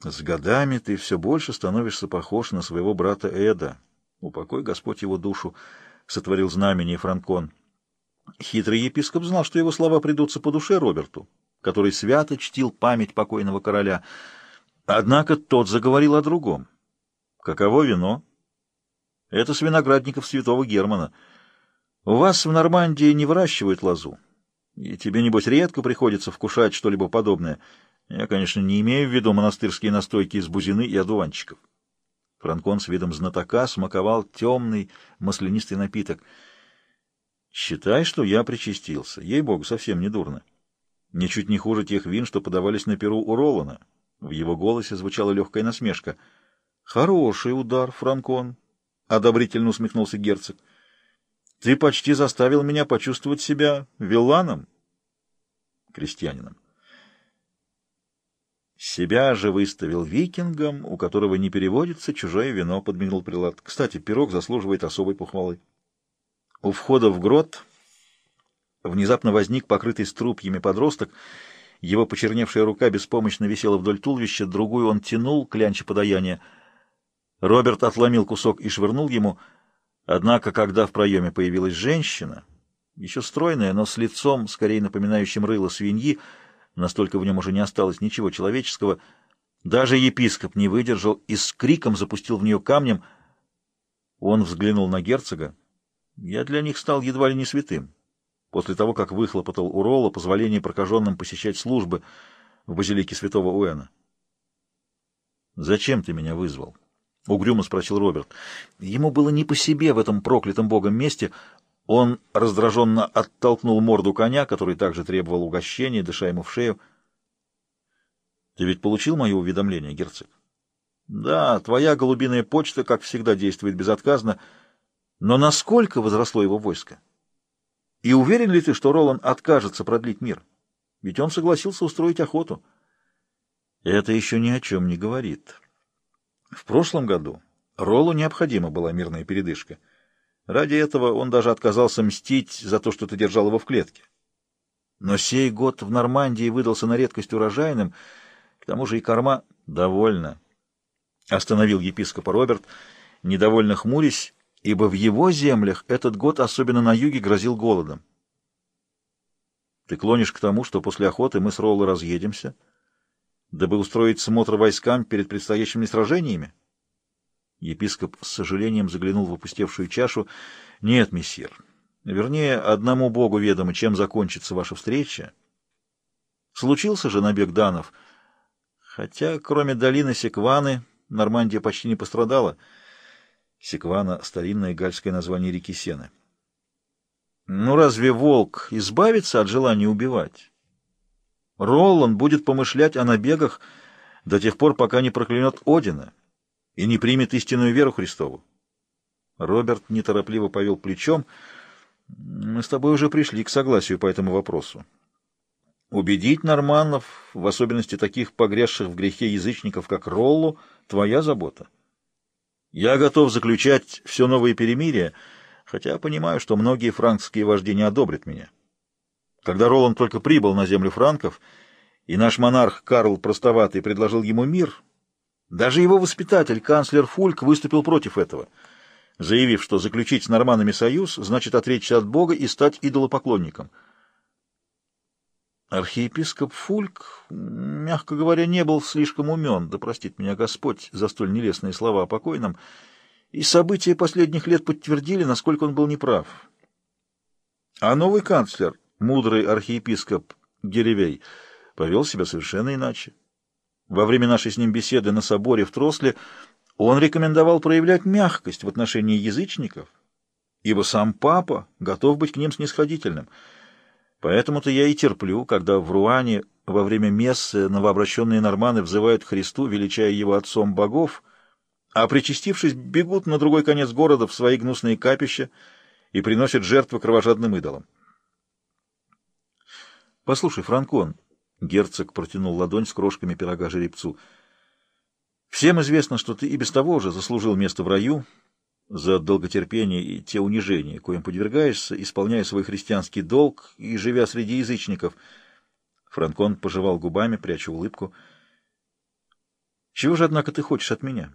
С годами ты все больше становишься похож на своего брата Эда. Упокой Господь его душу, — сотворил знамение Франкон. Хитрый епископ знал, что его слова придутся по душе Роберту, который свято чтил память покойного короля. Однако тот заговорил о другом. Каково вино? Это с виноградников святого Германа. У вас в Нормандии не выращивают лозу, и тебе, небось, редко приходится вкушать что-либо подобное. Я, конечно, не имею в виду монастырские настойки из бузины и одуванчиков. Франкон с видом знатока смаковал темный маслянистый напиток. Считай, что я причастился. Ей-богу, совсем не дурно. Ничуть не хуже тех вин, что подавались на перу у Ролана. В его голосе звучала легкая насмешка. «Хороший удар, Франкон», — одобрительно усмехнулся герцог. «Ты почти заставил меня почувствовать себя вилланом, крестьянином». Себя же выставил викингом, у которого не переводится чужое вино, — подмигнул прилад. Кстати, пирог заслуживает особой похвалы. У входа в грот внезапно возник покрытый струпьями подросток. Его почерневшая рука беспомощно висела вдоль туловища, другую он тянул, клянча подаяния. Роберт отломил кусок и швырнул ему. Однако, когда в проеме появилась женщина, еще стройная, но с лицом, скорее напоминающим рыло свиньи, настолько в нем уже не осталось ничего человеческого. Даже епископ не выдержал и с криком запустил в нее камнем. Он взглянул на герцога. Я для них стал едва ли не святым. После того, как выхлопотал у Ролла позволение прокаженным посещать службы в базилике святого Уэна. «Зачем ты меня вызвал?» — угрюмо спросил Роберт. Ему было не по себе в этом проклятом богом месте. Он раздраженно оттолкнул морду коня, который также требовал угощения, дыша ему в шею. — Ты ведь получил мое уведомление, герцог? — Да, твоя голубиная почта, как всегда, действует безотказно. Но насколько возросло его войско? И уверен ли ты, что Ролан откажется продлить мир? Ведь он согласился устроить охоту. Это еще ни о чем не говорит. В прошлом году Роллу необходима была мирная передышка — Ради этого он даже отказался мстить за то, что ты держал его в клетке. Но сей год в Нормандии выдался на редкость урожайным, к тому же и корма довольно. Остановил епископа Роберт, недовольно хмурясь, ибо в его землях этот год, особенно на юге, грозил голодом. Ты клонишь к тому, что после охоты мы с Ролло разъедемся, дабы устроить смотр войскам перед предстоящими сражениями? Епископ с сожалением заглянул в опустевшую чашу. — Нет, мессир. Вернее, одному Богу ведомо, чем закончится ваша встреча. Случился же набег данов. Хотя, кроме долины Секваны, Нормандия почти не пострадала. Секвана — старинное гальское название реки Сены. Ну разве волк избавится от желания убивать? Роланд будет помышлять о набегах до тех пор, пока не проклянет Одина и не примет истинную веру Христову. Роберт неторопливо повел плечом. Мы с тобой уже пришли к согласию по этому вопросу. Убедить норманнов, в особенности таких погрязших в грехе язычников, как Роллу, твоя забота. Я готов заключать все новые перемирия, хотя понимаю, что многие франкские вожди не одобрят меня. Когда Роланд только прибыл на землю франков, и наш монарх Карл Простоватый предложил ему мир, даже его воспитатель, канцлер Фульк, выступил против этого, заявив, что заключить с норманами союз значит отречься от Бога и стать идолопоклонником. Архиепископ Фульк, мягко говоря, не был слишком умен, да простит меня Господь за столь нелестные слова о покойном, и события последних лет подтвердили, насколько он был неправ. А новый канцлер, мудрый архиепископ Геревей, повел себя совершенно иначе. Во время нашей с ним беседы на соборе в Тросле он рекомендовал проявлять мягкость в отношении язычников, ибо сам папа готов быть к ним снисходительным. Поэтому-то я и терплю, когда в Руане во время мессы новообращенные норманы взывают Христу, величая его отцом богов, а причастившись, бегут на другой конец города в свои гнусные капища и приносят жертвы кровожадным идолам. Послушай, Франкон, Герцог протянул ладонь с крошками пирога жеребцу. «Всем известно, что ты и без того уже заслужил место в раю за долготерпение и те унижения, коим подвергаешься, исполняя свой христианский долг и живя среди язычников». Франкон пожевал губами, пряча улыбку. Чего же, однако, ты хочешь от меня?